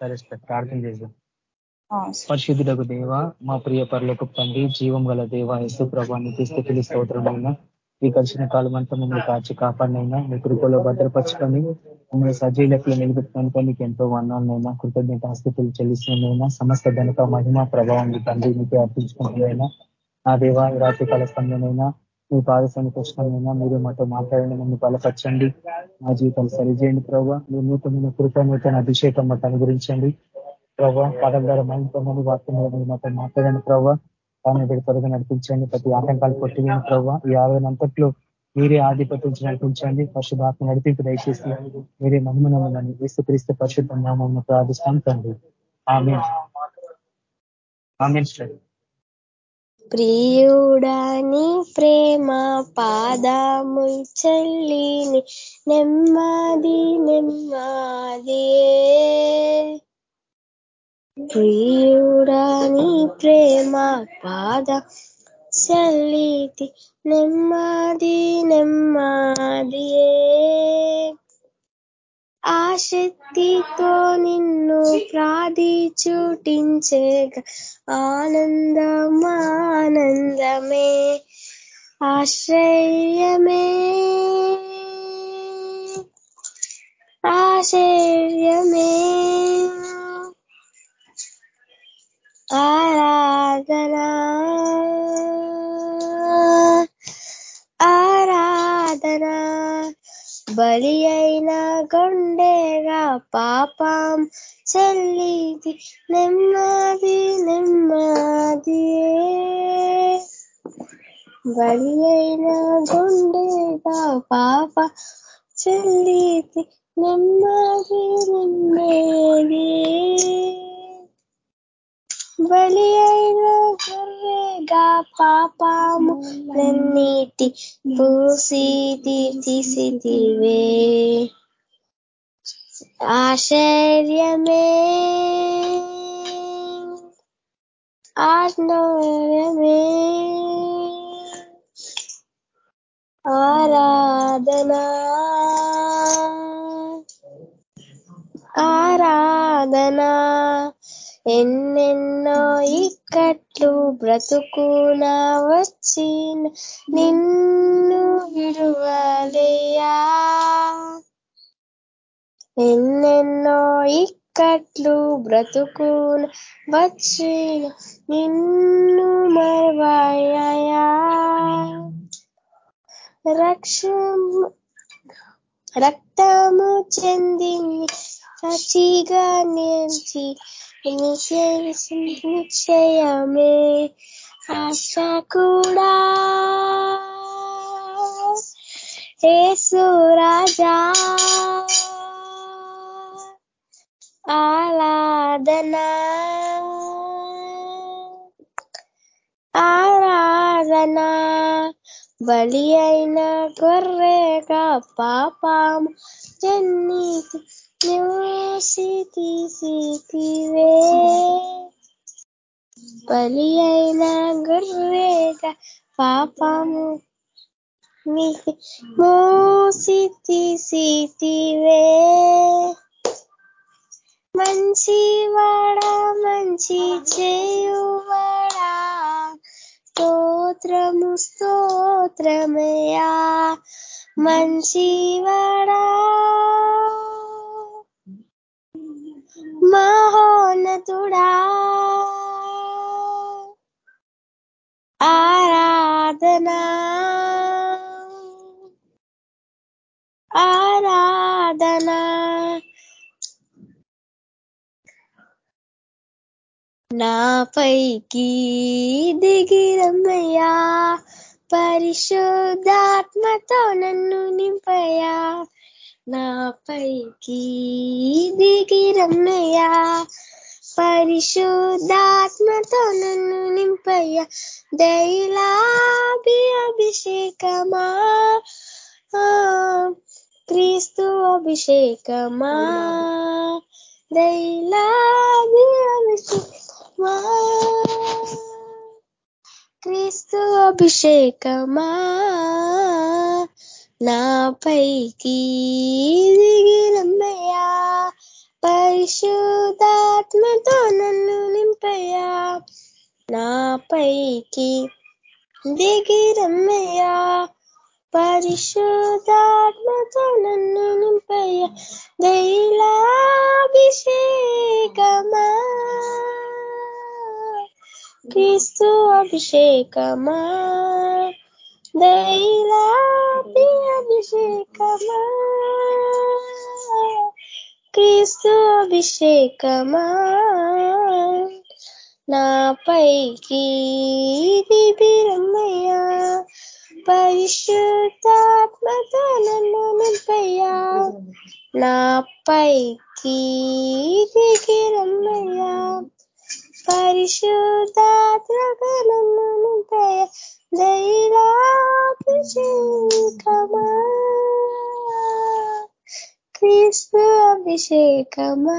సరే ప్రార్థన చేద్దాం పరిశుద్ధులకు దేవ మా ప్రియ పరులకు తండ్రి జీవం గల దేవ యశు ప్రభానికి స్థితిని స్తోత్రమైన ఈ కలిసిన కాలం అంతా మమ్మల్ని కాచి కాపాడినైనా మీ కృపలో భద్రపరచుకొని మమ్మల్ని సజీలకులు నిలబెట్టుకొని మీకు ఎంతో వర్ణాలనైనా కృతజ్ఞత స్థితులు చెల్లిస్తున్నైనా సమస్త ఘనత మహిమ ప్రభావం తండ్రి మీకు అర్పించుకుంటున్నైనా నా దేవ రాత్రి కాల సమయమైనా మీ పాదశానికి వచ్చినైనా మీరు మాతో మాట్లాడండి నన్ను బలపరచండి మా జీవితాలు సరిచేయండి ప్రభావ మీ నూతనమైన కృప నూతన అభిషేకం మాకు అనుగ్రహించండి. ప్రభావ పదం ద్వారా మంది వాక్యం మాతో మాట్లాడండి ప్రభావ తాను త్వరగా నడిపించండి ప్రతి ఆటంకాలు కొట్టివేయండి ప్రభావ ఈ ఆవేదనంతట్లో మీరే ఆధిపత్యం నడిపించండి పరిశుభాత్మ నడిపింపు దయచేసి మీరే మహిమనమని క్రీస్తు పరిశుద్ధ నామం ప్రార్థిస్తాం తండ్రి. ఆమె ఆమె ప్రియుడని ప్రేమ పాదము చెల్లిని నెమ్మది నెమ్మదియే ప్రియుడని ప్రేమ పాద చల్లితి నెమ్మది నెమ్మదియే శక్తితో నిన్ను ప్రాధిచుటించేగా ఆనందమానందమే ఆశ్రయమే. ఆశ్చర్యమే ఆరాధనా బలి అయిన కొండేగా పాపం చెల్లిది నెమ్మది నెమ్మది. బలి అయిన గుండెగా పాప చెల్లిది నెమ్మది నెమ్మది. బలి అయిన గొర్రెగా పాపము నన్నీటి పూసి తీర్చిసిదివే ఆశ్చర్యమే ఆశ్చర్యమే ఆరాధనా ఆరాధనా ఎన్నెన్నో ఇక్కట్లు బ్రతుకున వచ్చిన నిన్ను విడువలేయా? ఎన్నెన్నో ఇక్కట్లు బ్రతుకున వచ్చిన నిన్ను మరవాయా? రక్ష రక్తము చెంది సచిగా నిలిచి నిశ్చయమే ఆశ కూడా ఏసు రాజా. ఆరాధనా. ఆరాధనా. బలి అయిన గొర్రెగా పాపం జన్నితి న్యూసితి సితివే బలి అయిన గొర్రెగా పాపము మోసితి సితివే మంచివాడా మంచి చేయువాడా స్తోత్రము స్తోత్రమయా మంచివాడా మహోన్నతుడా. ఆరాధనా. ఆరాధనా. నాపైకి దిగిరమ్మయ్యా పరిశుద్ధాత్మతో నన్ను నింపయా నాపైకి దిగిరమ్మయ్యా పరిశుద్ధాత్మతో నన్ను నింపయ్యా. దైలాభి అభిషేకమా? క్రీస్తు అభిషేకమా? దైలాభి అభిషేకమా? క్రీస్తు అభిషేకమా? నాపైకి దిగిరమ్మయ్యా పరిశుద్ధాత్మతో పరిశుద్ధాత్మతో నన్ను నింపయ్యా. నాపైకి దిగిరమ్మయ్యా పరిశుద్ధాత్మతో నన్ను నింపయ్యా. దైలాభిషేకమా. క్రీస్తు అభిషేకమా. దైలాభి అభిషేకమా క్రీస్తు అభిషేకమా నాపైకి దిగిరమ్మయ్యా పరిశుద్ధాత్మతో నన్ను నింపయ్యా నాపైకి దిగిరమ్మయ్యా పరిశుద్ధాత్మతో నన్ను నింపయ్యా దైలాభిషేకమా క్రీస్తు అభిషేకమా?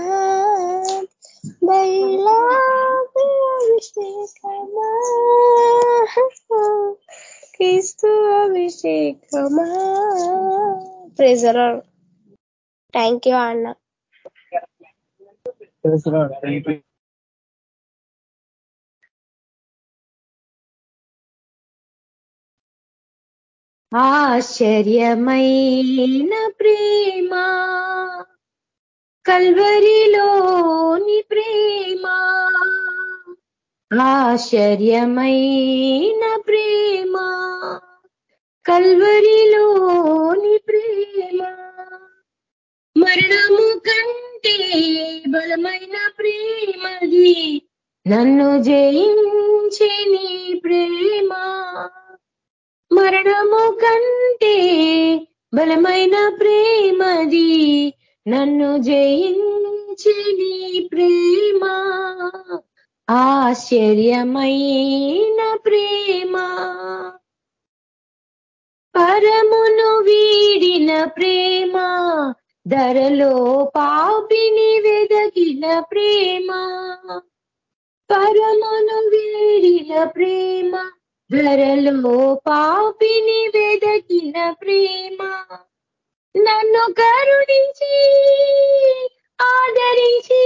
దైలాభిషేకమా క్రీస్తు అభిషేకమా? ప్రెజర్ థ్యాంక్ యూ అన్న. ఆశ్చర్యమైన ప్రేమ కల్వరిలోని ప్రేమ. ఆశ్చర్యమైన ప్రేమ కల్వరిలోని ప్రేమ. మరణము కంటే బలమైన ప్రేమది నన్ను జయించే నీ ప్రేమ. మరణము కంటే బలమైన ప్రేమది నన్ను జయించి నీ ప్రేమ. ఆశ్చర్యమైన ప్రేమ. పరమును వీడిన ప్రేమ ధరలో పాపిని వెదగిన ప్రేమ. పరమును వీడిన ప్రేమ ధరలో పాపిని వెదకిన ప్రేమ నన్ను కరుణించి ఆదరించి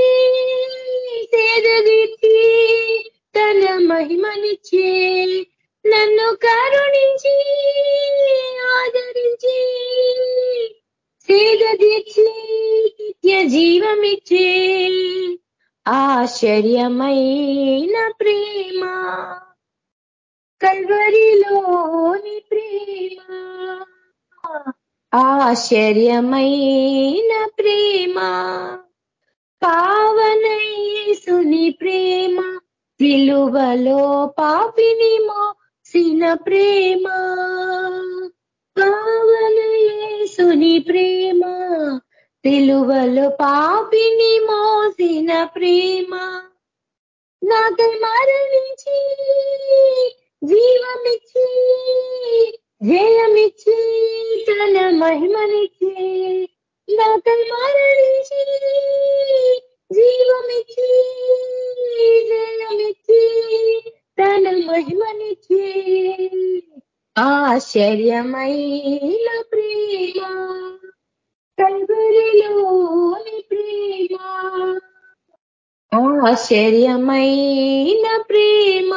సేదగిచ్చి తన మహిమనిచ్చే నన్ను కరుణించి ఆదరించి సేదదీర్చి నిత్య జీవమిచ్చే ఆశ్చర్యమైన ప్రేమ కల్వరిలోని ప్రేమ ఆశ్చర్యమైన ప్రేమ పావనయేసుని ప్రేమ విలువలో పాపిని మోసిన ప్రేమ పావనయేసుని ప్రేమ విలువలో పాపిని మోసిన ప్రేమ. నాకై మరణించి జీవమిచ్చి జయమిచ్చి తన మహిమనిచ్చి నాకై మరణించి జీవమిచ్చి జయమిచ్చి తన మహిమనిచ్చి ఆశ్చర్యమైన ప్రేమ కల్వరిలోని ప్రేమ ఆశ్చర్యమైన ప్రేమ.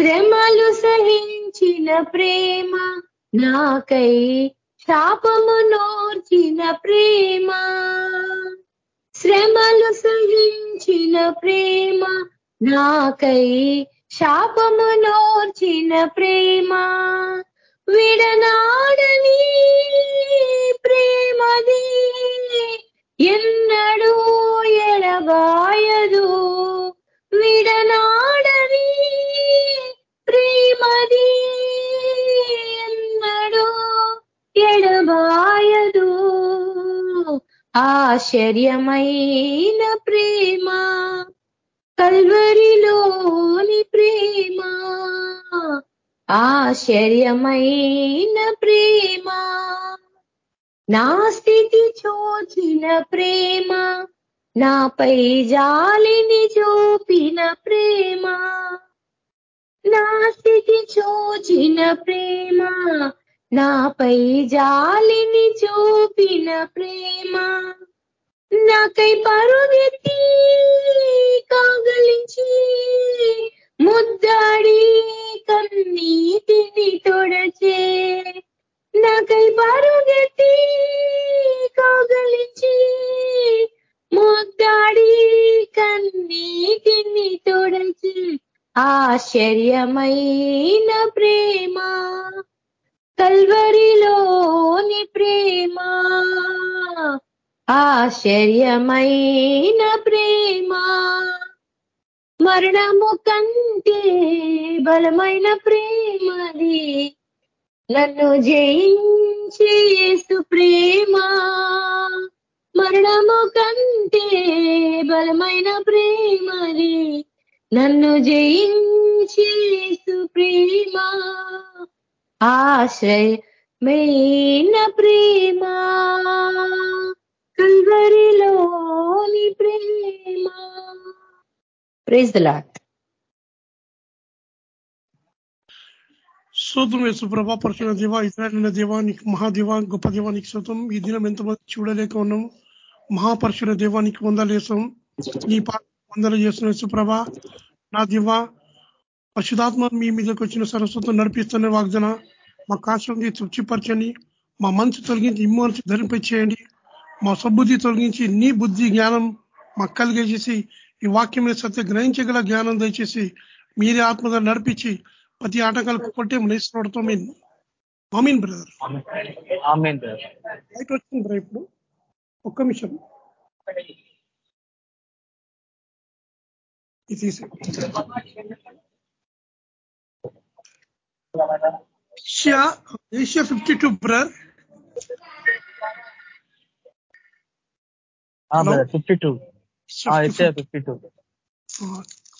శ్రమలు సహించిన ప్రేమ నాకై శాపము నోర్చిన ప్రేమ. శ్రమలు సహించిన ప్రేమ నాకై శాపము నోర్చిన ప్రేమ. విడనాడని ప్రేమది ఎన్నడూ ఎడబాయదు. విడనాడని ఆశ్చర్యమైన ప్రేమ కల్వరిలోని ప్రేమ. ఆశ్చర్యమైన ప్రేమ నా స్థితి చూచిన ప్రేమ నాపై జాలిని చూపిన ప్రేమ. నా స్థితి చూచిన ప్రేమ నాపై జాలిని చూపిన ప్రేమ. నాకై పరుగెత్తి కాగలించి ముద్దాడి కన్నీటిని తొడచే. నాకై పరుగెత్తి కాగలించి ముద్దాడి కన్నీటిని తొడచి ఆశ్చర్యమైన ప్రేమ. కల్వరిలోని ప్రేమ. ఆశ్చర్యమైన ప్రేమ మరణము కంటే బలమైన ప్రేమది. నన్ను జయించేసు ప్రేమ మరణము కంటే బలమైన ప్రేమది. నన్ను జయించేసు ప్రేమ ఆశ్రయమైన ప్రేమ. కల్వరిలోని ప్రేమ. ప్రేజ్ ద లాట్ శోతం యేసు ప్రభా పరచున దేవ ఇతరైన దేవానికి మహాదేవా గొప్ప దేవానికి శోతం ఈ దినం ఎంతమంది చూడలేక ఉన్నాం మహాపరుషుల దేవానికి వందలేసాం నీ పాట వందలు చేసిన సుప్రభ నా దివ పశుధాత్మ మీ మీదకి వచ్చిన సరస్వతం నడిపిస్తున్న వాగ్దన మా కాశ్యం తృప్తిపరచండి. మా మనసు తొలగించి ఇమ్మనసు ధరింపచేయండి. మా సబుద్ధి తొలగించి నీ బుద్ధి జ్ఞానం మాకు కలిగేసేసి ఈ వాక్యం సత్య గ్రహించగల జ్ఞానం దయచేసి మీరే ఆత్మగా నడిపించి ప్రతి ఆటంకాలు కొట్టే నేసుకోవడంతో మీన్ ఆమీన్. బ్రదర్. బయట వచ్చింది బ్రదర్ ఇప్పుడు. ఒక్క నిమిషం. Asia fifty two brother. Fifty two fifty two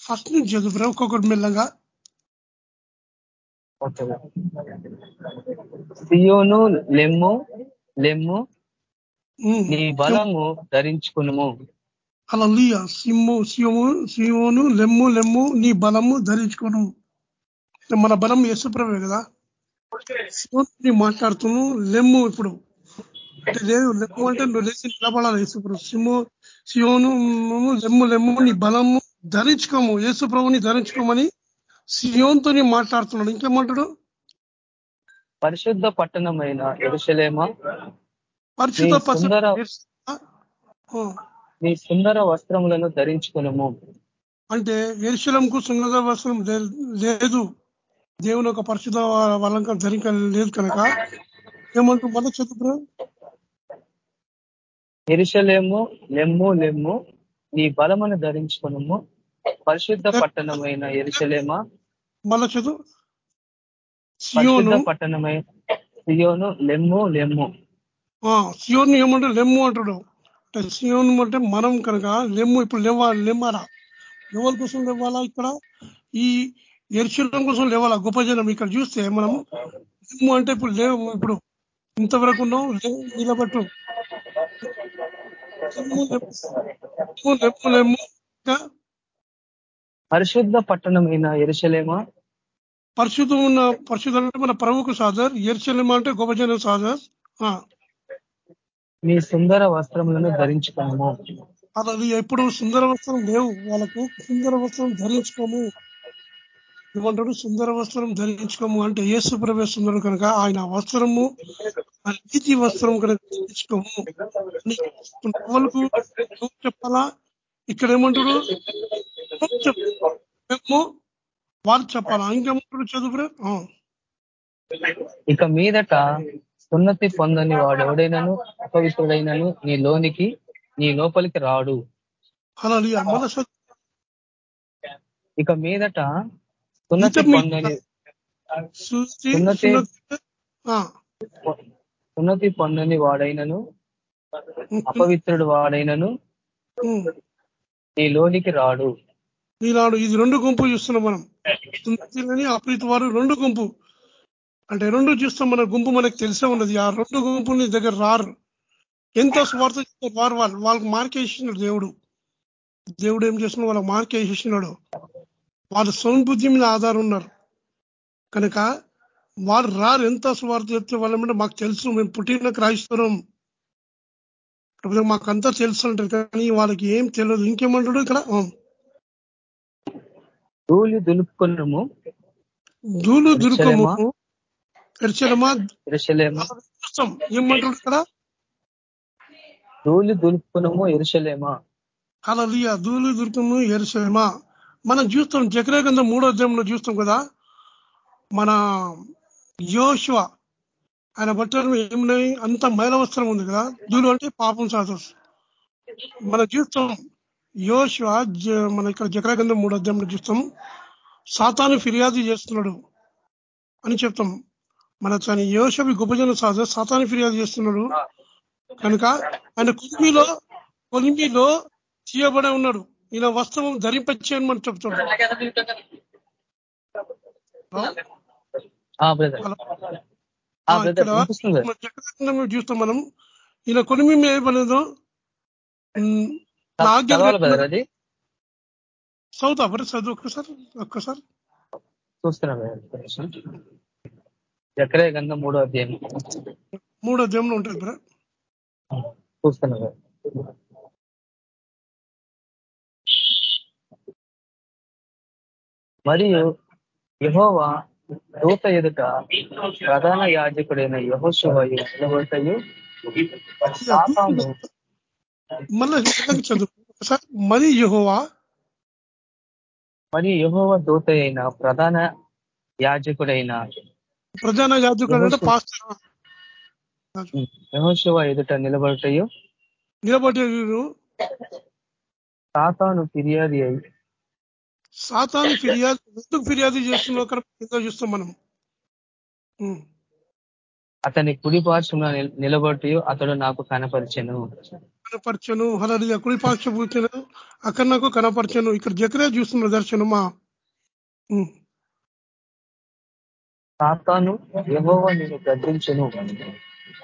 first నుంచి ఒక్కొక్కటి మెల్లగా. సియోను లెమ్ము లెమ్ము. నీ బలము ధరించుకును అలా సిమ్ము సియోము సియోను లెమ్ము లెమ్ము నీ బలము ధరించుకోను మన బలం యశుప్రభే కదా. సియోను మాట్లాడుతున్నాను లెమ్ము ఇప్పుడు. అంటే లేదు లెమ్ము అంటే నువ్వు లేచి నిలబడాలి. యేసుప్రభు సిమ్ము సియోను లెమ్ము లెమ్ము నీ బలము ధరించుకోము. యేసుప్రభుని ధరించుకోమని సియోన్తో మాట్లాడుతున్నాడు. ఇంకేమంటాడు? పరిశుద్ధ పట్టణమైన ఎరుసలేమా పరిశుద్ధ నీ సుందర- వస్త్రములను ధరించుకునము. అంటే ఎరుశలంకు సుందర వస్త్రం లేదు. దేవుని ఒక పరిశుద్ధ అలంకరణ ధరిక లేదు కనుక. ఏమంటూ మళ్ళీ చదువు ఎరుసలేము లెమ్ము లెమ్ము నీ బలమును ధరించుకునము. పరిశుద్ధ పట్టణమైన ఎరుసలేమా మళ్ళా చదువు. పరిశుద్ధ సియోను. పట్టణమైన సియోను లెమ్ము లెమ్ము. ఆ, సియోను ఏమంటే లెమ్ము అంటాడు. అంటే సియోను అంటే మనం కనుక లెమ్ము ఇప్పుడు లేవా లెమ్మాలా ఎవరి కోసం లేవాలా ఇక్కడ? ఈ ఎరుశలం కోసం లేవాలా? గొప్ప జనం ఇక్కడ చూస్తే మనం లెమ్ము అంటే ఇప్పుడు లేవు ఇప్పుడు ఇంతవరకు ఉన్నాం నిలబట్టు లెమ్ము, లెమ్ము, లెమ్ము లెమ్ము ఇంకా పరిశుద్ధ పట్టణమైన ఎరుసలేమా పరిశుద్ధం ఉన్న పరిశుద్ధం అంటే మన ప్రభుకు సాదర్ ఎరుశలం అంటే గొప్ప జనం సాదర్. ఆ, నీ సుందర వస్త్రములను ధరించుకునము. అలా ఎప్పుడు సుందర వస్త్రం లేవు వాళ్ళకు సుందర వస్త్రం ధరించుకోము. ఏమంటాడు సుందర వస్త్రం ధరించుకోము అంటే యేసు సుందరం కనుక ఆయన వస్త్రము నీతి వస్త్రం కనుక ధరించుకోము. వాళ్ళకు చెప్పాలా? ఇక్కడ ఏమంటాడు? మేము వాళ్ళు చెప్పాలా? ఇంకేమంటాడు చదువు ఆ. ఇక మీదట సున్నతి పొందని వాడు ఎవడైనాను? అపవిత్రుడైనను? నీ లోనికి నీ లోపలికి రాడు. అలా మన ఇక మీదట సున్నతి ఇంత మీ- పొందని సున్నతి- సున్నతి- వాడైనను అపవిత్రుడు వాడైనను ఉమ్. నీ లోనికి రాడు. ఈనాడు ఇది రెండు గుంపు చూస్తున్నాం మనం. సున్నతిలని అప్రీతి వారు రెండు గుంపు. అంటే రెండు చూస్తాం మన గుంపు మనకు తెలిసే ఉన్నది. ఆ రెండు గుంపుని దగ్గర రారు. ఎంత స్వార్థ చేస్తారు వారు వాళ్ళు వాళ్ళకి మార్కేసినాడు దేవుడు. దేవుడు ఏం చేస్తున్నాడు? వాళ్ళకి మార్కేసేసినాడు వాళ్ళ సౌన్ బుద్ధి మీద ఆధారం ఉన్నారు. కనుక వారు రారు ఎంత స్వార్థ చెప్తే వాళ్ళ మీద మాకు తెలుసు మేము పుట్టిన క్రైస్తవం మాకంతా తెలుసు అంటారు కానీ వాళ్ళకి ఏం తెలియదు. ఇంకేమంటాడు ఇక్కడ? ధూళి దులుపుకున్నాము ధూళు దుర్గము ఎర్చలమా చూస్తాం ఏమంటాడు ఇక్కడ? ధూళి దులుపుకున్నాము ఎరుసలేమా అలా ధూళి దుర్గము ఎరుసలేమా మనం చూస్తాం జకరేగంధం మూడో అధ్యాయంలో చూస్తాం కదా మన యోశువ ఆయన బట్టలు ఏమున్నాయి? అంత మైలవస్త్రం ఉంది కదా దూలు అంటే పాపం సాధస్ మనం చూస్తాం యోశువ మన ఇక్కడ జకరాగంధం మూడో అధ్యాయంలో చూస్తాం సాతాను ఫిర్యాదు చేస్తున్నాడు అని చెప్తాం. మన తన యోషవి గుభజన సాధ సాతాను ఫిర్యాదు చేస్తున్నాడు. కనుక ఆయన కొలిమిలో కొలిమిలో చేయబడే ఉన్నాడు. ఈయన వస్త్రం ధరింపచ్చేయని మనం చెప్తున్నాడు చూస్తాం మనం. ఈయన కొలిమి ఏమనేదో చదువుతా మరి చదువు ఒక్కసారి ఒక్కసారి. చూస్తున్నా ఎక్కడే మూడో అధ్యాయం. మూడో అధ్యాయంలో ఉంటుంది బ్రా చూస్తున్నా మరియు యహోవా దూత ఎదుట ప్రధాన యాజకుడైన యహోశివయు నిలబడతాయు మళ్ళీ చదువు. మరి యహోవా? మరి యహోవ దూత అయిన ప్రధాన యాజకుడైన ప్రధాన యాజకుడు అంటే పాస్టర్. యహోశివ ఎదుట నిలబడతాయో నిలబడే సాతాను ఫిర్యాదు అయి సాతాను ఫిర్యాదు ఎందుకు ఫిర్యాదు చేస్తున్నావు? అక్కడ చూస్తాం మనం. అతని కుడి పార్శ్వంలో నిలబడి అతడు నాకు కనపరిచను. కనపరచను. హలరిగా కుడి పార్శ్వ కూర్చొని అక్కడ నాకు కనపరచను. ఇక్కడ జకరే చూస్తున్న దర్శనమా? సాతాను యహోవా నిన్ను గద్దించును.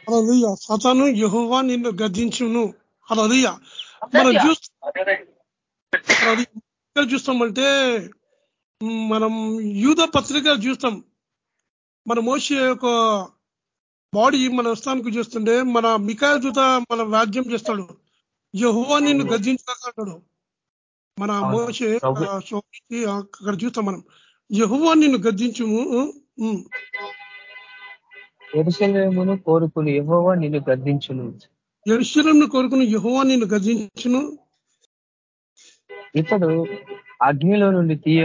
అలలుయ సాతాను యహోవా నిన్ను గద్దించును. అలలుయ మనం చూస్తాం చూస్తామంటే మనం యూధ పత్రిక చూస్తాం. మన మోస యొక్క బాడీ మన స్థానికి చూస్తుంటే మన మికాయ జూత మన వ్యాజ్యం చేస్తాడు. యహోవా నిన్ను గద్దించాడు మన మోసే అక్కడ చూస్తాం మనం. యహోవా నిన్ను గద్దించుము. ఎరుశలేమును కోరుకుని యహోవా నిన్ను గద్దించును. ఎరుశలంను కోరుకుని యహోవా నిన్ను గద్దించును. ఇతడు అగ్నిలో నుండి తీయ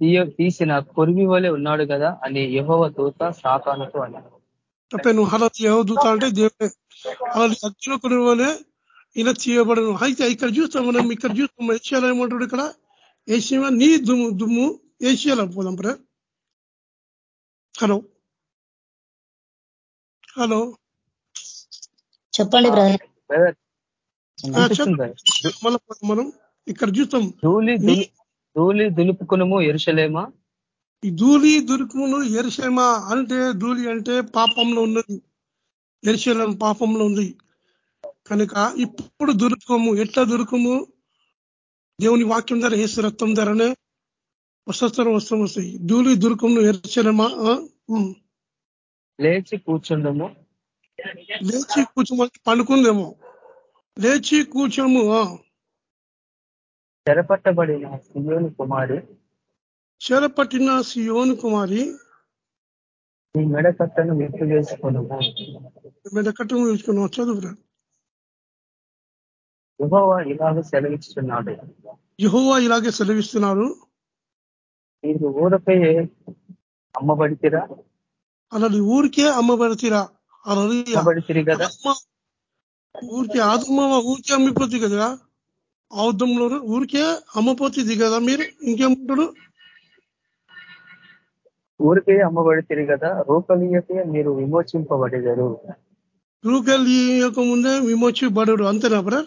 తీయ తీసిన కొరిమి వలె ఉన్నాడు కదా అని యహోవ దూత సాతానుతో అన్నాడు. యహో దూత అంటే దేవుడే. అలా అగ్నిలో కొరిమి వలె ఇలా చేయబడను అయితే ఇక్కడ చూస్తాం మనం ఇక్కడ చూస్తాం ఏషియాలో ఏమంటాడు ఇక్కడ? ఏషియా నీ దుమ్ము దుమ్ము ఏషియాలో పోదాం ప్రా. హలో. హలో. చెప్పండి బ్రదర్. మనం. ఇక్కడ చూస్తాం. ధూళి దులుపుకునము ఎరుసలేమా ఈ ధూళి దురుకును ఎరుసలేమా అంటే ధూళి అంటే పాపంలో ఉన్నది. ఎరుశలం పాపంలో ఉంది. కనుక ఇప్పుడు దురుకము ఎట్లా దురుకము దేవుని వాక్యం ధర ఏసు రక్తం ధరనే వస్త్రం వస్త్రం వస్తాయి. ధూళి దుర్గము ఎరుచలమా లేచి కూర్చుండము. లేచి కూర్చోమని పండుకుందేమో లేచి కూర్చోము చెరపట్టబడిన సియోని కుమారి. చెరపట్టిన సియోని కుమారి. ఈ మెడకట్టను మెట్టు వేసుకున్నాము మెడకట్టను వేసుకున్నావు చదువు యుహోవా ఇలాగ సెలవిస్తున్నాడు. యుహోవా ఇలాగే సెలవిస్తున్నారు మీరు ఊరపై అమ్మబడితిరా? అలా ఊరికే అమ్మబడితిరా? అలా అమ్మబడితిరి కదా? ఊరికే ఆదమ్మ ఊరికే అమ్మిపోతుంది కదా? ఆవుద్దంలో ఊరికే అమ్మపోతుంది కదా మీరు ఇంకేమంటాడు ఊరికే అమ్మబడితిరి కదా రూపలీయతే మీరు విమోచింపబడేదారు. రూకలియక ముందే విమోచింపబడు అంతేనా? బ్రర్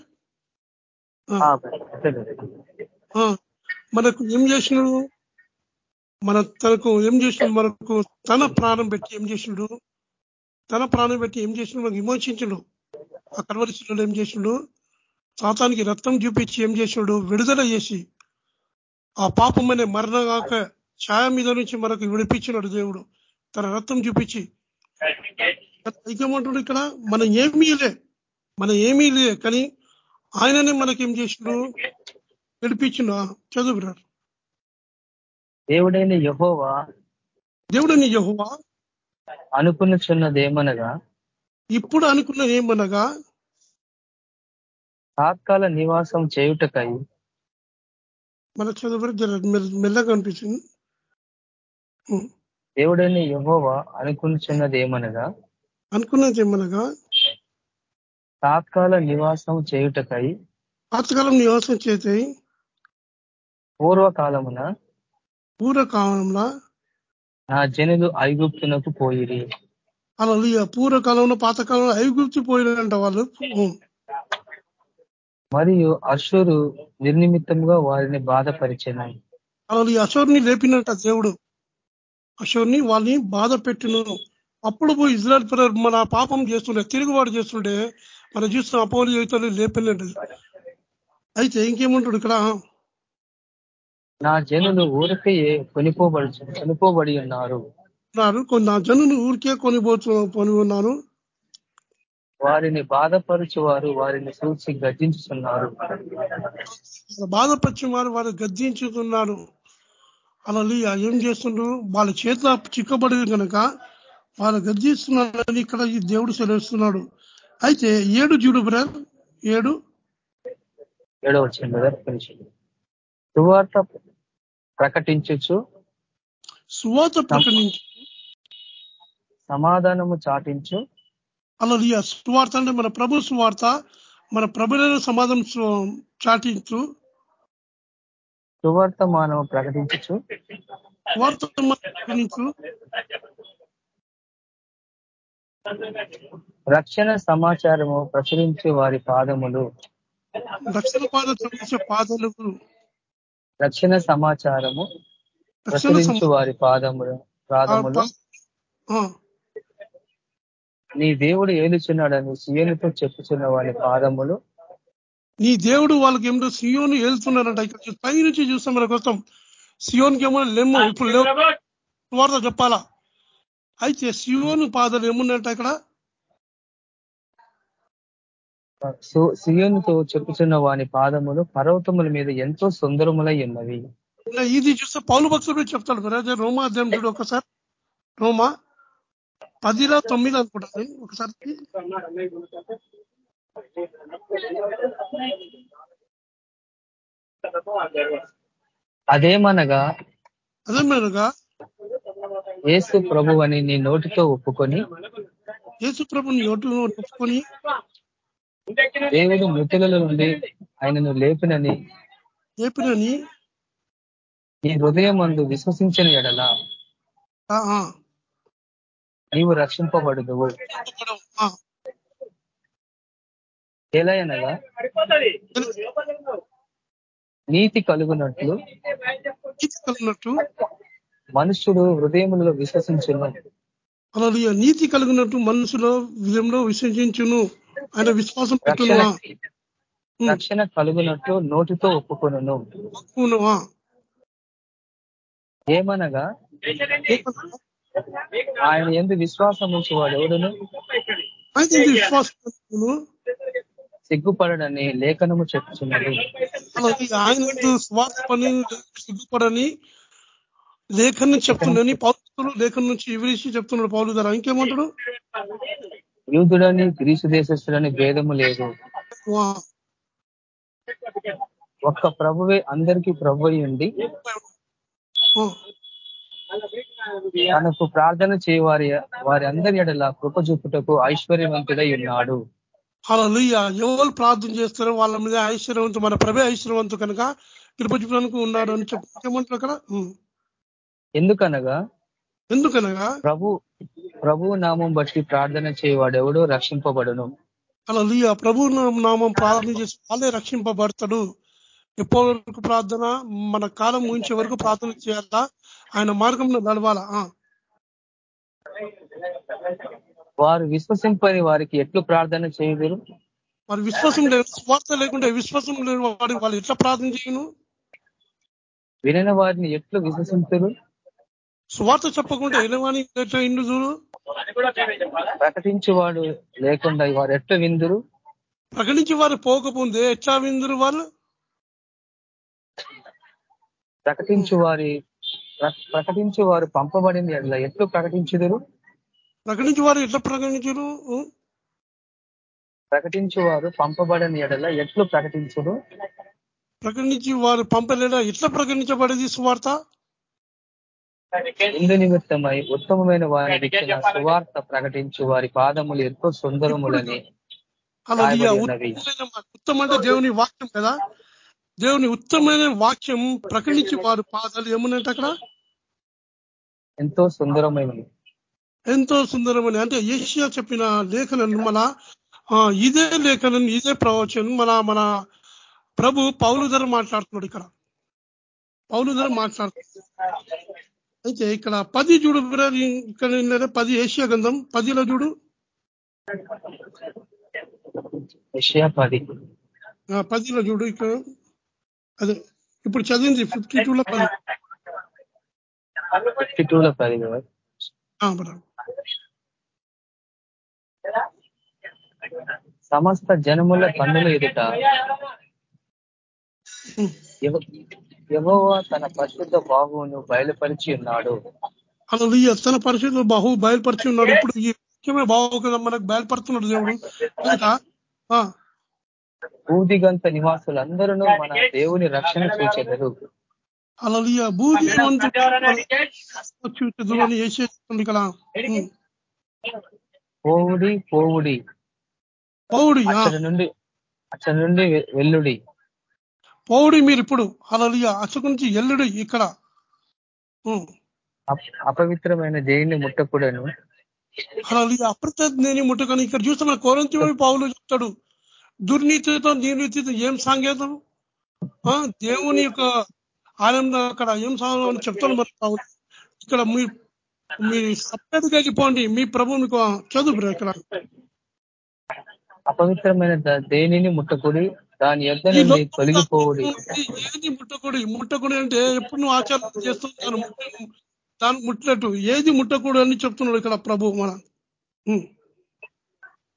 మనకు ఏం చేసినాడు? మన తనకు ఏం చేసినాడు? మనకు తన ప్రాణం పెట్టి ఏం చేసినాడు? తన ప్రాణం పెట్టి ఏం చేసినాడు? మనకు విమోచించడు. ఆ కలవరిశిలో ఏం చేసినాడు? సాతానికి రక్తం చూపించి ఏం చేసినాడు విడుదల చేసి ఆ పాపమనే మరణగాక ఛాయ మీద నుంచి మనకు విడిపించినాడు దేవుడు. తన రక్తం చూపించి ఐక్యమంటుడు ఇక్కడ. మనం ఏమీ లే మన ఏమీ లే కానీ ఆయననే మనకేం చేసిండు నడిపించిన చదువు దేవుడైన యహోవా దేవుడని యహోవా అనుకున్నచున్నదేమనగా ఇప్పుడు అనుకున్నది ఏమనగా తాత్కాల నివాసం చేయుటకై మన చదువు మెల్లగా అనిపించింది. దేవుడైన యహోవా అనుకున్నచున్నదేమనగా అనుకున్నది ఏమనగా? తాత్కాల నివాసం చేయుటకై పాతకాలం నివాసం చేతే పూర్వకాలమున పూర్వకాలంలో నా జనులు ఐగుప్తునకు పోయిరి. అలా పూర్వకాలంలో పాతకాలంలో ఐగుప్తి పోయినంట వాళ్ళు. మరియు అశ్వరు నిర్నిమిత్తంగా వారిని బాధపరిచినాయి అలా ఈ అశోర్ని లేపినట్ట దేవుడు. అశోర్ని వాళ్ళని బాధ పెట్టిన. అప్పుడు ఇజ్రాయల్ మన పాపం చేస్తుండే తిరుగుబాటు చేస్తుండే మన చూస్తున్న అపోలి జీవితాలు లేపినట్టు అయితే ఇంకేముంటాడు ఇక్కడ? నా జనులు ఊరికే కొనిపోబడి కొనిపోబడి ఉన్నారు. నా జనులు ఊరికే కొనిపోతు కొని ఉన్నారు వారిని బాధపరచు వారు వారిని చూసి గర్జించుతున్నారు బాధపరిచి వారు వారు గర్జించుతున్నారు అలా ఏం చేస్తుండ్రు వాళ్ళ చేతిలో చిక్కబడి కనుక వాళ్ళు గర్జిస్తున్నారని ఇక్కడ ఈ దేవుడు సెలవుస్తున్నాడు. అయితే ఏడు చూడు బ్రదర్. ఏడు. ఏడో వచ్చింది బ్రదర్ సువార్త ప్రకటించచ్చు సువార్త ప్రకటించు. సమాధానము చాటించు అలా సువార్త అంటే మన ప్రభు సువార్త మన ప్రభులైన సమాధానం చాటించు. సువార్త మానవ సువార్త ప్రకటించు. రక్షణ సమాచారము ప్రచురించే వారి పాదములు. రక్షణ పాద పాదలు. రక్షణ సమాచారము ప్రచురించు వారి పాదములు పాదములు. నీ దేవుడు ఏలుచున్నాడని సియోనితో చెప్పుచున్న వారి పాదములు. నీ దేవుడు వాళ్ళకి ఏమిటో సియోను ఏలుతున్నారంట ఇక్కడ పై నుంచి చూస్తాం మన కోసం. సియోన్కి ఏమో లేము ఇప్పుడు లేవు. వార్త చెప్పాలా? అయితే సియోను పాదలు ఏమున్నాయంట ఇక్కడ? సియోనుతో చెప్పుచున్న వాని పాదములు పర్వతముల మీద ఎంతో సుందరములై ఉన్నవి. ఇది చూస్తే పౌలు భక్తుడు చెప్తాడు. రోమా అధ్యాయం చూడు ఒకసారి. రోమా పదిలో తొమ్మిది అనుకుంటాను ఒకసారి అదేమనగా అదేమనగా ఏసు ప్రభు అని నీ నోటితో ఒప్పుకొని ఏసు ప్రభుని నోటు ఒప్పుకొని దేవుడు మృతుల నుండి ఆయనను లేపినని లేపినని నీ హృదయం అందు విశ్వసించని ఎడల. నీవు రక్షింపబడదు ఎలా అనగా నీతి కలుగునట్లు. కలుగునట్టు మనుషుడు హృదయములలో విశ్వసించును. అలా నీతి కలిగినట్టు మనసులో విధంలో విశ్వసించును. ఆయన విశ్వాసం పెట్టును? రక్షణ కలుగునట్లు నోటితో ఒప్పుకొను ఏమనగా? ఆయన ఎందు విశ్వాసం ఉంచేవాడు ఎవడును సిగ్గుపడని లేఖనము చెప్తున్నది ఆయన స్వార్థ పని సిగ్గుపడని లేఖను చెప్తుండని పౌరులు లేఖన నుంచి వివరించి చెప్తున్నాడు పౌరు ధర ఇంకేమంటాడు? యూదుడని గ్రీసు దేశస్తుడని భేదము లేదు. ఒక్క ప్రభువే అందరికీ ప్రభు ఉండి తనకు ప్రార్థన చేయవారి వారి అందరి ఎడల కృప చూపుటకు ఐశ్వర్యవంతుడై ఉన్నాడు. అలా ఎవరు ప్రార్థన చేస్తారో వాళ్ళ మీద ఐశ్వర్యవంతు మన ప్రభే ఐశ్వర్యవంతు కనుక కృప చూపడానికి ఉన్నాడు అని చెప్పమంటారు అక్కడ? ఎందుకనగా? ఎందుకనగా? ప్రభు ప్రభు నామం బట్టి ప్రార్థన చేయవాడెవడు రక్షింపబడును. అలా ప్రభు నామం ప్రార్థన చేసి వాళ్ళే రక్షింపబడతాడు. ఎప్పటి వరకు ప్రార్థన? మన కాలం ముగించే వరకు ప్రార్థన చేయాలా? ఆయన మార్గంలో నడవాలా? వారు విశ్వసింపని వారికి ఎట్లు ప్రార్థన చేయదురు మరి విశ్వాసం లేదు స్వార్థ లేకుంటే విశ్వాసం లేని వాడి వాళ్ళు ఎట్లా ప్రార్థన చేయను? వినని వారిని ఎట్లు విశ్వసించరు స్వార్థ చెప్పకుండా ఎలవాని ఎట్లా ఇండు చూడు ప్రకటించేవాడు లేకుండా వారు ఎట్లా విందురు? ప్రకటించి వారు పోకపోతే ఎట్లా విందరు వాళ్ళు? ప్రకటించు వారి ప్రకటించు వారు పంపబడింది అట్లా ఎట్లు ప్రకటించుదురు? ప్రకటించి వారు ఎట్లా ప్రకటించరు ప్రకటించు వారు పంపబడని ఎడల ఎట్లు ప్రకటించుడు ప్రకటించి వారు పంపలేడా ఎట్లా ప్రకటించబడేది సువార్త? ఇందు నిమిత్తమై ఉత్తమమైన వారి సువార్త ప్రకటించు వారి పాదములు ఎంతో సుందరములని అలా రాయబడి ఉన్నవి. ఉత్తమ అంటే దేవుని వాక్యం కదా? దేవుని ఉత్తమమైన వాక్యం ప్రకటించి వారు పాదాలు ఏమున్నాయంటే అక్కడ? ఎంతో సుందరమైనవి. ఎంతో సుందరమని అంటే ఏషియా చెప్పిన లేఖనం మన ఆ, ఇదే లేఖనం ఇదే ప్రవచనం మన మన ప్రభు పౌలు ధర మాట్లాడుతున్నాడు ఇక్కడ. పౌలు ధర మాట్లాడుతున్నాడు. అయితే ఇక్కడ పది చూడు ఇక్కడ పది ఏషియా గంధం పదిలో చూడు. యెషయా పది. ఆ, పదిలో చూడు ఇక్కడ. అదే ఇప్పుడు చదివింది ఫిఫ్టీ టూలో పది. ఫిఫ్టీ టూలో. సమస్త జనముల కన్నుల ఎదుట యెహోవా తన పరిశుద్ధ బాహువును బయలుపరిచి ఉన్నాడు. అలా తన పరిస్థితులు బాహు బయలుపరిచి ఉన్నాడు. ఇప్పుడు ఈ ముఖ్యమైన బాహు కదా మనకు బయలుపరుతున్నాడు దేవుడు. భూదిగంత నివాసులందరూ మన దేవుని రక్షణ చూచెదరు అలలియ వేసేస్తుంది. పోవుడి పోవుడి. పౌడి ఆ, అచ్చడి నుండి అచ్చడి నుండి వెల్లుడి పౌడి మీరు ఇప్పుడు. అలలియ అసలు నుంచి ఎల్లుడు ఇక్కడ. అపవిత్రమైన దేన్ని ముట్టకూడను. అలలియ అప్రత్య నేను ముట్టుకొని ఇక్కడ చూస్తే మన కోరంతి పావులు చెప్తాడు. దుర్నీతితో నిర్నీతితో ఏం సాంకేతం దేవుని యొక్క ఆనందం అక్కడ ఏం సాంగం అని చెప్తాను. ఇక్కడ మీ మీ సపరేట్గా వెళ్ళిపోండి మీ ప్రభు మీకు చదువు ఇక్కడ. అపవిత్రమైన దేనిని ముట్టకుడి దాని తొలగిపోవుడి ఏది ముట్టకూడదు. ముట్టకూడదు అంటే ఎప్పుడు నువ్వు ఆచారం చేస్తూ దాన్ని ముట్టినట్టు ఏది ముట్టకూడదు అని చెప్తున్నాడు ఇక్కడ ప్రభు మన.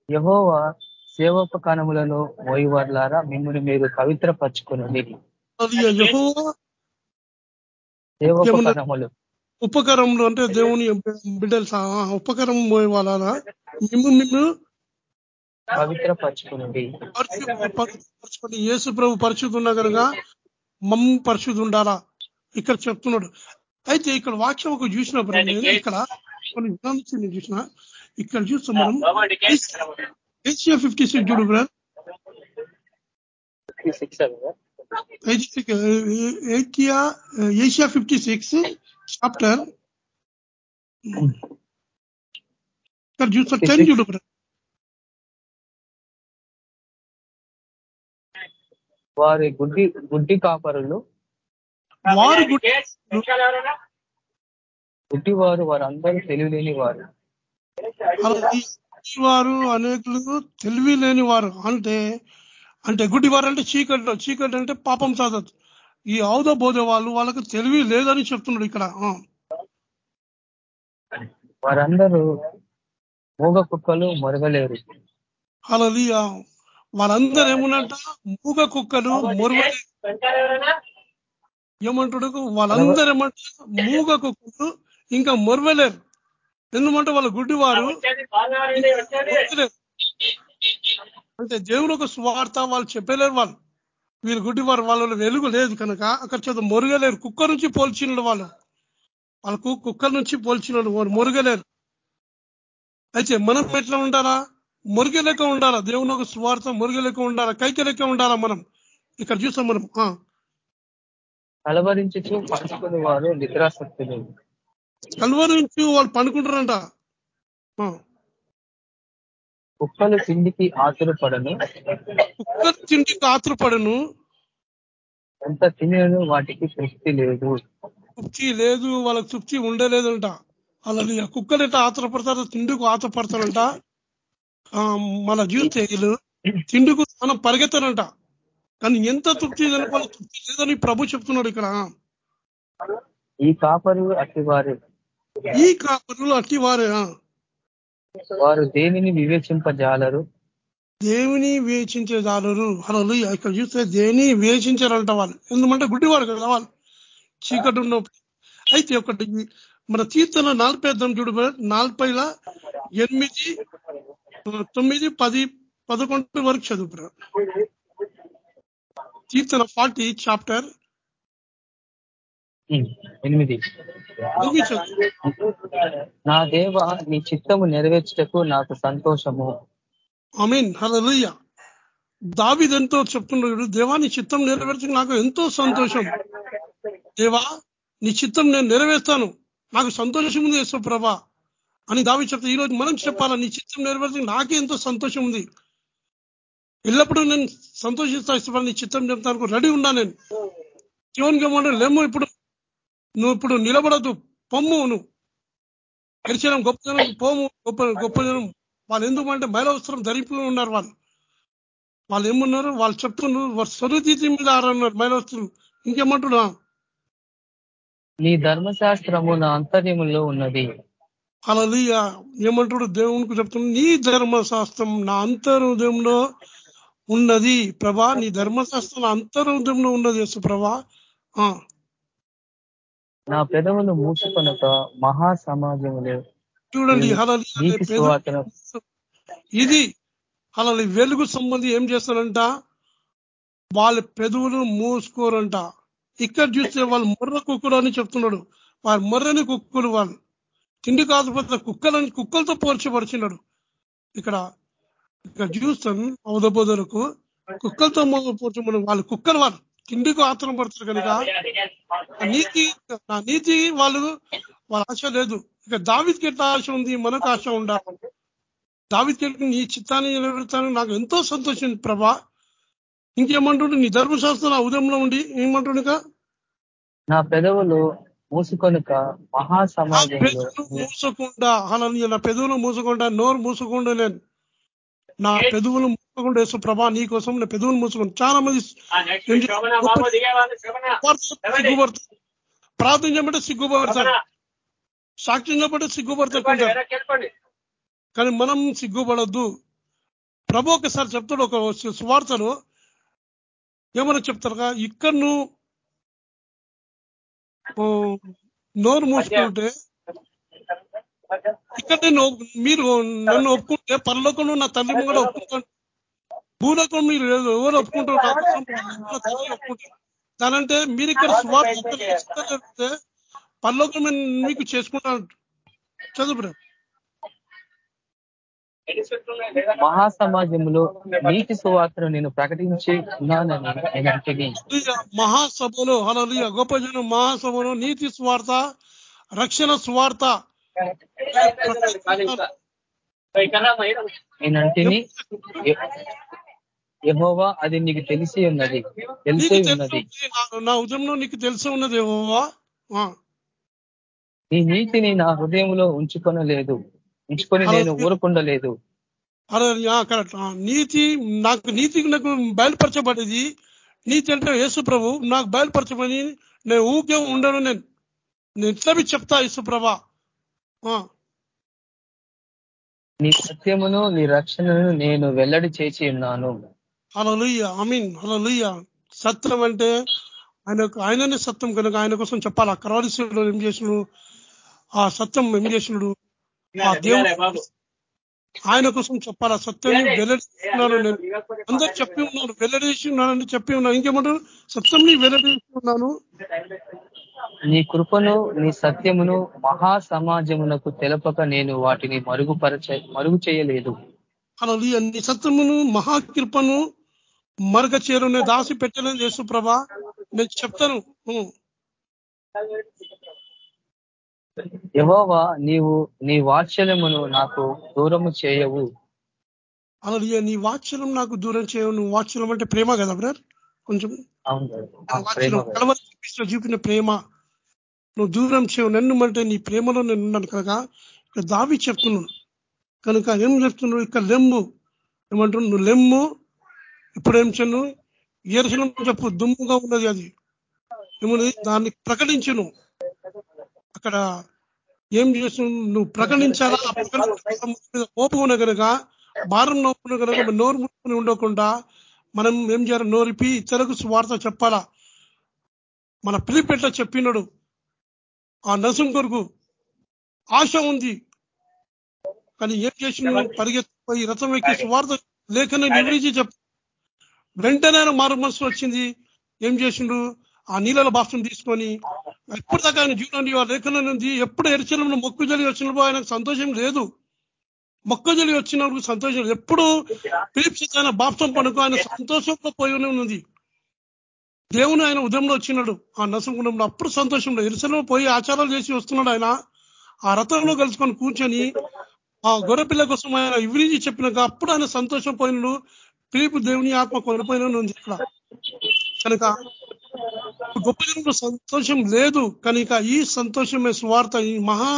యహోవా సేవోపకరణములను మోయివర్లారా మిమ్మల్ని మీరు పవిత్రపరచుకునండి. సేవోపకరణములు ఉపకరంలో అంటే దేవుని బిడ్డలు ఉపకరం వాళ్ళ మిమ్ము మిమ్ము పవిత్రపరచుకునండి. పరిశు- పవిత్రపరచుకొని యేసు ప్రభు పరిశుద్ధి ఉన్నా కనుక మమ్మ పరిశుద్ధి ఉండాలా ఇక్కడ చెప్తున్నాడు. అయితే ఇక్కడ వాక్యం ఒక చూసినప్పుడు నేను ఇక్కడ కొన్ని నేను చూసిన. ఇక్కడ చూస్తాం మనం ఏషియా ఫిఫ్టీ సిక్స్ చూడు brother Asia Asia fifty six chapter చూస్తా టెన్ చూడు బ్రదర్ వారి గుడ్డి గుడ్డి కాపరులు. వారు గుడ్డి వారు వారందరూ తెలివిలేని వారు. వారు అనేకులు తెలివి లేని వారు. అంటే అంటే గుడ్డివారు అంటే చీకటి చీకటి అంటే పాపం సాధదు ఈ ఔద బోధే వాళ్ళు వాళ్ళకి తెలివి లేదని చెప్తున్నాడు ఇక్కడ. వారందరూ మూగ కుక్కలు మొరగలేరు. అలాది వాళ్ళందరూ ఏమున్నట్ట మూగ కుక్కలు మొరువ ఏమంటాడు? వాళ్ళందరూ ఏమంట? మూగ కుక్కలు ఇంకా మొరవలేరు ఎందుకంటే వాళ్ళ గుడ్డివారు మొరవలేరు. అంటే దేవుని ఒక స్వార్థ వాళ్ళు చెప్పలేరు వాళ్ళు. వీళ్ళు గుడ్డివారు వాళ్ళ వెలుగు లేదు కనుక అక్కడ చదువు మొరగలేరు. కుక్క నుంచి పోల్చినడు వాళ్ళు. వాళ్ళకు కుక్కల నుంచి పోల్చినడు వారు మొరగలేరు. అయితే మనం ఎట్లా ఉండాలా? మురిగలేక ఉండాలా? దేవుని ఒక స్వార్థ మురిగలేక ఉండాలా? కైకలేక ఉండాలా మనం? ఇక్కడ చూస్తాం మనం. ఆ, కలవరించుచు పంచుకుని వారు నిద్రాసక్తులు కల్వరి నుంచి వాళ్ళు పనుకుంటారంట ఆ, కుక్కలు తిండికి ఆతురపడను. కుక్క తిండికి ఆతురపడను. ఎంత తినను వాటికి తృప్తి లేదు. తృప్తి లేదు వాళ్ళకి తృప్తి ఉండలేదంట. వాళ్ళని కుక్కలు ఎట్లా ఆతురపడతారో తిండికి ఆతురపడతారంట. మన వీళ్ళు తిండికి మనం పరిగెత్తారంట కానీ ఎంత తృప్తి లేని వాళ్ళు తృప్తి లేదని ప్రభు చెప్తున్నాడు ఇక్కడ. ఈ కాపరు అతివారు ఈ కాపరులు అట్టి వారే. వారు దేనిని వివేచింపజాలరు? దేవుని వేచించే దారులు అలా ఇక్కడ చూస్తే దేని వేచించారంట వాళ్ళు. ఎందుకంటే గుడ్డివాడు కదా వాళ్ళు. చీకటి ఉన్నప్పుడు. అయితే ఒకటి మన కీర్తన నలభై అర్థం చూడు నలభైల ఎనిమిది తొమ్మిది పది పదకొండు వరకు చదువు కీర్తన ఫార్టీ చాప్టర్ ఎనిమిది. నా దేవ నీ చిత్తము నెరవేర్చటకు నాకు సంతోషము. ఐ మీన్ హలలుయ్య దావిదెంతో చెప్తున్నాడు దేవా నీ చిత్తం నెరవేర్చక నాకు ఎంతో సంతోషం. దేవా నీ చిత్తం నేను నెరవేర్స్తాను నాకు సంతోషం ఉంది యశ్వ్రభ అని దావి చెప్తా ఈరోజు మనం చెప్పాలా నీ చిత్తం నెరవేర్చక నాకే ఎంతో సంతోషం ఉంది. ఎల్లప్పుడూ నేను సంతోషిస్తా ఇష్టపడి నీ చిత్తం చెప్తాను రెడీ ఉన్నా నేను. జీవన్ గమ్మంటే లేమో ఇప్పుడు నువ్వు ఇప్పుడు నిలబడద్దు పొమ్ము నువ్వు. ఎరిచడం గొప్ప జనం పోము గొప్ప గొప్ప జనం. వాళ్ళు ఎందుకు అంటే మైల వస్త్రం ధరింపు ఉన్నారు వాళ్ళు. వాళ్ళు ఏమున్నారు? వాళ్ళు చెప్తున్నారు వారు స్వరుతీతి మీద ఆరన్నారు మైల వస్త్రం ఇంకేమంటున్నా నీ ధర్మశాస్త్రము నా అంతర్యములో ఉన్నది. అలా ఏమంటాడు? దేవునికి చెప్తున్నా నీ ధర్మశాస్త్రం నా అంతర్హృదయంలో ఉన్నది. ప్రభా నీ ధర్మశాస్త్రం అంతర్హృదయంలో ఉన్నది ప్రభా నా పెదవులు మూసుకొనక మహా సమాజంలో చూడండి ఇది అలా వెలుగు సంబంధి ఏం చేస్తారంట? వాళ్ళ పెదవులు మూసుకోరంట. ఇక్కడ చూస్తే వాళ్ళు మొర్ర కుక్కలు అని చెప్తున్నాడు. వారు మొర్రని కుక్కలు వాళ్ళు. తిండి కాకపోతే కుక్కలని కుక్కలతో పోల్చబడిచినాడు. ఇక్కడ ఇక్కడ చూస్తాను అవధబోధలకు కుక్కలతో పోల్చమని వాళ్ళు కుక్కలు వాళ్ళు. తిండికి ఆత్రం పడతారు కనుక నీతి నా నీతి వాళ్ళు వాళ్ళ ఆశ లేదు. ఇక దావికి ఎట్లా ఆశ ఉంది? మనకు ఆశ ఉండాలి. దావికి నీ చిత్తాన్ని నిలబెడతాను నాకు ఎంతో సంతోషం ప్రభా. ఇంకేమంటుండే? నీ ధర్మశాస్త్రం నా ఉదయంలో ఉండి ఏమంటుండక నా పెదవులు మూసుకొనుక మహాసమాజంలో మూసకుండా అలా నా పెదవులు మూసకుండా నోరు మూసకుండా నేను నా పెదవులు మూసకుండా వేసు ప్రభా నీ కోసం నా పెదవులు మూసుకుంటా చాలా మంది ప్రార్థన చేయమంటే సిగ్గుపడతారు సాక్ష్యం చెప్పంటే సిగ్గుపడతారు కానీ మనం సిగ్గుపడద్దు. ప్రభు ఒకసారి చెప్తాడు ఒక సువార్తను. ఏమన్నా చెప్తారుగా ఇక్కడ నువ్వు నోరు మూసుకుంటే ఇక్కడ నేను మీరు నన్ను ఒప్పుకుంటే పరలోకంలో నా తల్లి కూడా ఒప్పుకుంటాను భూలోకం మీరు ఎవరు ఒప్పుకుంటారు ఒప్పుకుంటారు? దానంటే మీరు ఇక్కడ స్వార్థ పరలోకం మీకు చేసుకుంటాను చదువు మహాసమాజంలో నీతి సువార్తను నేను ప్రకటించి ఉన్నానని మహాసభలో అలా గొప్ప జనం మహాసభలో నీతి స్వార్థ రక్షణ స్వార్థ నేనంటిని యహోవా అది నీకు తెలిసి ఉన్నది తెలిసి ఉన్నది. నా ఉదయంలో నీకు తెలిసి ఉన్నది యహోవా. నీ నీతిని నా హృదయంలో ఉంచుకొనలేదు. ఉంచుకొని నేను ఊరుకుండలేదు. కరెక్ట్. నీతి నాకు నీతికి నాకు బయలుపరచబడేది. నీతి అంటే యేసు ప్రభు. నాకు బయలుపరచమని నేను ఊకే ఉండను. నేను నేను ఇట్లా చెప్తా యేసు ప్రభా. నీ సత్యమును నీ రక్షణను నేను వెల్లడి చేసి ఉన్నాను. అలలుయ్య అమీన్ అలలుయ్య సత్యం అంటే ఆయన ఆయననే సత్యం కనుక ఆయన కోసం చెప్పాలి? కరవలసిన ఏం చేసినాడు? ఆ సత్యం ఏం చేసినాడు? ఆ దేవుడు ఆయన కోసం చెప్పాలా? సత్యాన్ని వెల్లడిస్తున్నాను నేను. అందరు చెప్పి ఉన్నాను వెల్లడేసి ఉన్నానని చెప్పి ఉన్నాను ఇంకేమంటారు? సత్యంని వెల్లడేసి ఉన్నాను. నీ కృపను నీ సత్యమును మహా సమాజమునకు తెలపక నేను వాటిని మరుగుపరచ మరుగు చేయలేదు. అలా నీ సత్యమును మహాకృపను మరుగ చేరునే దాసి పెట్టలేదు యేసు ప్రభా. నేను చెప్తాను. యహోవా నీవు నీ వాత్సల్యమును నాకు దూరము చేయవు. అలా నీ వాత్సల్యం నాకు దూరం చేయవు. నువ్వు వాత్సల్యం అంటే ప్రేమ కదా బ్రదర్? కొంచెం. చూపిన ప్రేమ. నువ్వు దూరం చేయవు. నన్ను అంటే నీ ప్రేమలో నేను ఉన్నాను కనుక ఇక్కడ దావి చెప్తున్నాను కనుక ఏం చెప్తున్నావు ఇక్కడ లెమ్ము. ఏమంటున్నావు నువ్వు లెమ్ము ఇప్పుడేం చెన్ను ఏర్చనం చెప్పు దుమ్ముగా ఉన్నది అది. ఏమున్నది? దాన్ని ప్రకటించను. అక్కడ ఏం చేసు నువ్వు ప్రకటించాలా? ఓపు ఉన్న కనుక భారం నొప్పులు కనుక నోరు ముట్టుకుని ఉండకుండా మనం ఏం చేయాలి? నోరిపి ఇతరులకు స్వార్థ చెప్పాలా? మన పిలిపెట్ల చెప్పినడు. ఆ నసం కొరకు ఆశ ఉంది. కానీ ఏం చేసిన పరిగెత్తిపోయి రథం ఎక్కి స్వార్థ లేఖన వివరించి చెప్ వెంటనే మారు మనసు వచ్చింది. ఏం చేసిండు ఆ నీళ్ళలో బాష్పం తీసుకొని ఎప్పుడు దాకా ఆయన ఆ లేఖనం ఉంది ఎప్పుడు ఎరిచలంలో మొక్కు జలి వచ్చినప్పుడు ఆయనకు సంతోషం లేదు. మొక్కజలి వచ్చినప్పుడు సంతోషం ఎప్పుడు పిలిపి ఆయన బాప్సం పడుకో ఆయన సంతోషంతో పోయి ఉంది. దేవుని ఆయన ఉదయంలో వచ్చినాడు ఆ నసంగుండంలో అప్పుడు సంతోషంలో ఇరుసలో పోయి ఆచారాలు చేసి వస్తున్నాడు ఆయన. ఆ రథంలో కలుసుకొని కూర్చొని ఆ గొర్రెపిల్ల కోసం ఆయన ఇవిరించి చెప్పినాక అప్పుడు ఆయన సంతోషం పోయినాడు. పిలుపు దేవుని ఆత్మ కొనిపోయిన ఉంది ఇక్కడ కనుక గొప్ప జనంలో సంతోషం లేదు కనుక ఈ సంతోషమే స్వార్థ ఈ మహా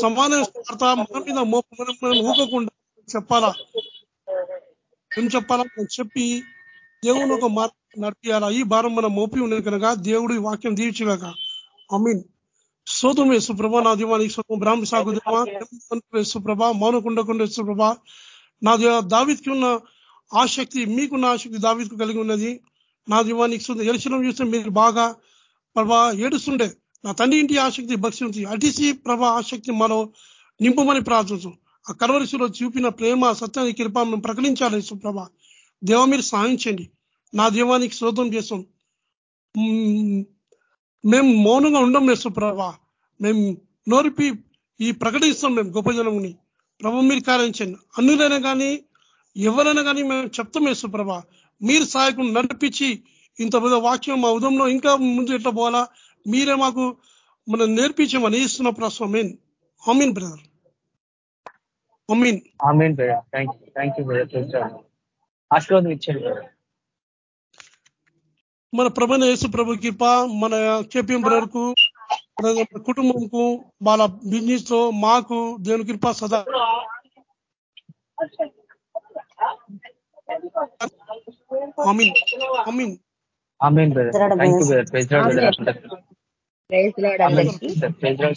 సమాన స్వార్థ మన మీద మనం ఊపకుండా చెప్పాలా? ఏం చెప్పాలా? చెప్పి దేవుని ఒక మార్గం నడిపియాలా? ఈ భారం మనం మోపి ఉన్నది కనుక దేవుడు ఈ వాక్యం దీవించగాక. అమీన్ సోదం యేసుప్రభ నా దీవానికి సోదం బ్రాహ్మ సాగు యేసుప్రభ మౌనకుండకుండా యేసుప్రభ. నా దావిత్కి ఉన్న ఆశక్తి మీకు నా ఆశక్తి దావిత్కు కలిగి ఉన్నది. నా దీవానికి సొంత చూస్తే మీరు బాగా ప్రభా ఏడుస్తుండే నా తండ్రి ఇంటి ఆసక్తి భక్తి ఉంది అటిసి ప్రభా ఆసక్తి మనం నింపమని ప్రార్థించు. ఆ కలవరిశిలో చూపిన ప్రేమ సత్యాన్ని కృప మేము ప్రకటించాలి సుప్రభ దేవ మీరు సాధించండి. నా దేవానికి శ్రోతం చేస్తాం. మేము మౌనంగా ఉండం సుప్రభ మేము నోరిపి ఈ ప్రకటిస్తాం మేము గొప్ప జనముని. ప్రభు మీరు కారణించండి. అన్నులైనా కానీ ఎవరైనా కానీ మేము చెప్తాం సుప్రభ మీరు సహాయకుని నడిపించి ఇంత పెద్ద వాక్యం మా ఉదంలో ఇంకా ముందు ఎట్లా పోవాలా? మీరే మాకు మనం నేర్పించమని ఇస్తున్న ప్రశ్న main amen brother. Amen amen brother. Thank you. Brother. ఆశీర్వాదం ఇచ్చాడు మన ప్రభన యేసు ప్రభు కృప మన కేపీఎం బ్రదర్కు కుటుంబంకు వాళ్ళ బిజినెస్తో మాకు దేవుని కృప సదా. Amen amen amen brother thank you brother praise Lord brother praise Lord అందరికీ ప్రైజ్ లార్డ్